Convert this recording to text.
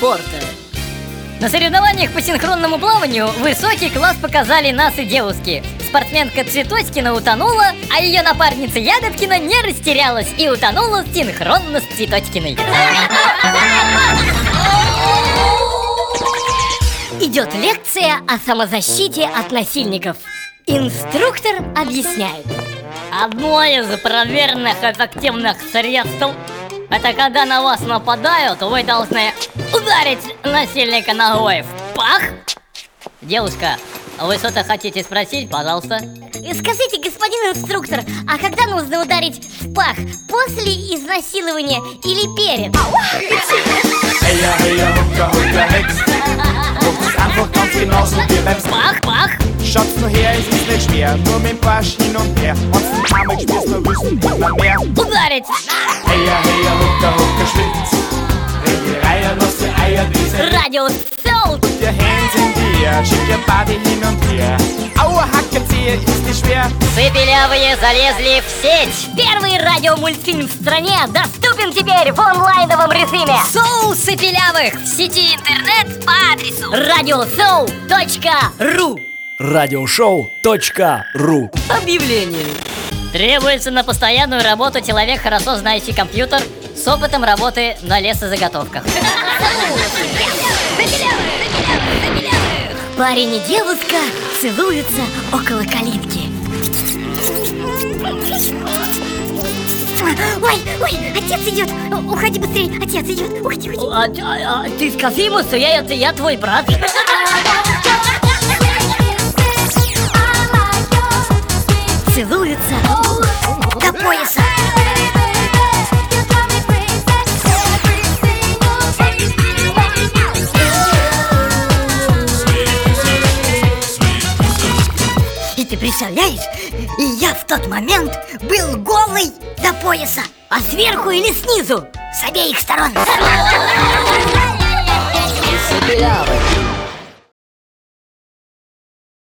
спорта. На соревнованиях по синхронному плаванию высокий класс показали нас и девушки. Спортсменка Цветочкина утонула, а ее напарница Ягодкина не растерялась и утонула синхронно с Цветочкиной. Идет лекция о самозащите от насильников. Инструктор объясняет. Одно из проверенных эффективных средств это когда на вас нападают, вы должны ударить насильника ногой в пах. Девушка, вы что-то хотите спросить, пожалуйста? Скажите, господин инструктор, а когда нужно ударить в пах? После изнасилования или перед? Пах, пах! Schaut's nur her, es ist nicht schwer. Nur mit dem Barsch hin und her. Arm spürst, nur wissen immer mehr. Ударить! Heya, heya, hupka, hupka, schwitz. Dreh die Reihe, lass die Eier diese. Радио Соул! Put your hands in the air, schick your body hin und her. Aua, Hackenzieher, ist nicht schwer. Цепелявые залезли в сеть! Первый радиомультфильм в стране доступен теперь в онлайновом режиме! Соул Цепелявых в сети интернет по адресу радиосоул.ру Радиошоу.ру Объявление Требуется на постоянную работу человек, хорошо знающий компьютер с опытом работы на лесозаготовках. Парень и девушка целуются около калитки. Ой, ой, отец идет! Уходи быстрее, отец идет! Уходи, уходи! А, а- а ты скажи ему, что я, это я твой брат. Целуются представляешь, и я в тот момент был голый до пояса, а сверху или снизу, с обеих сторон.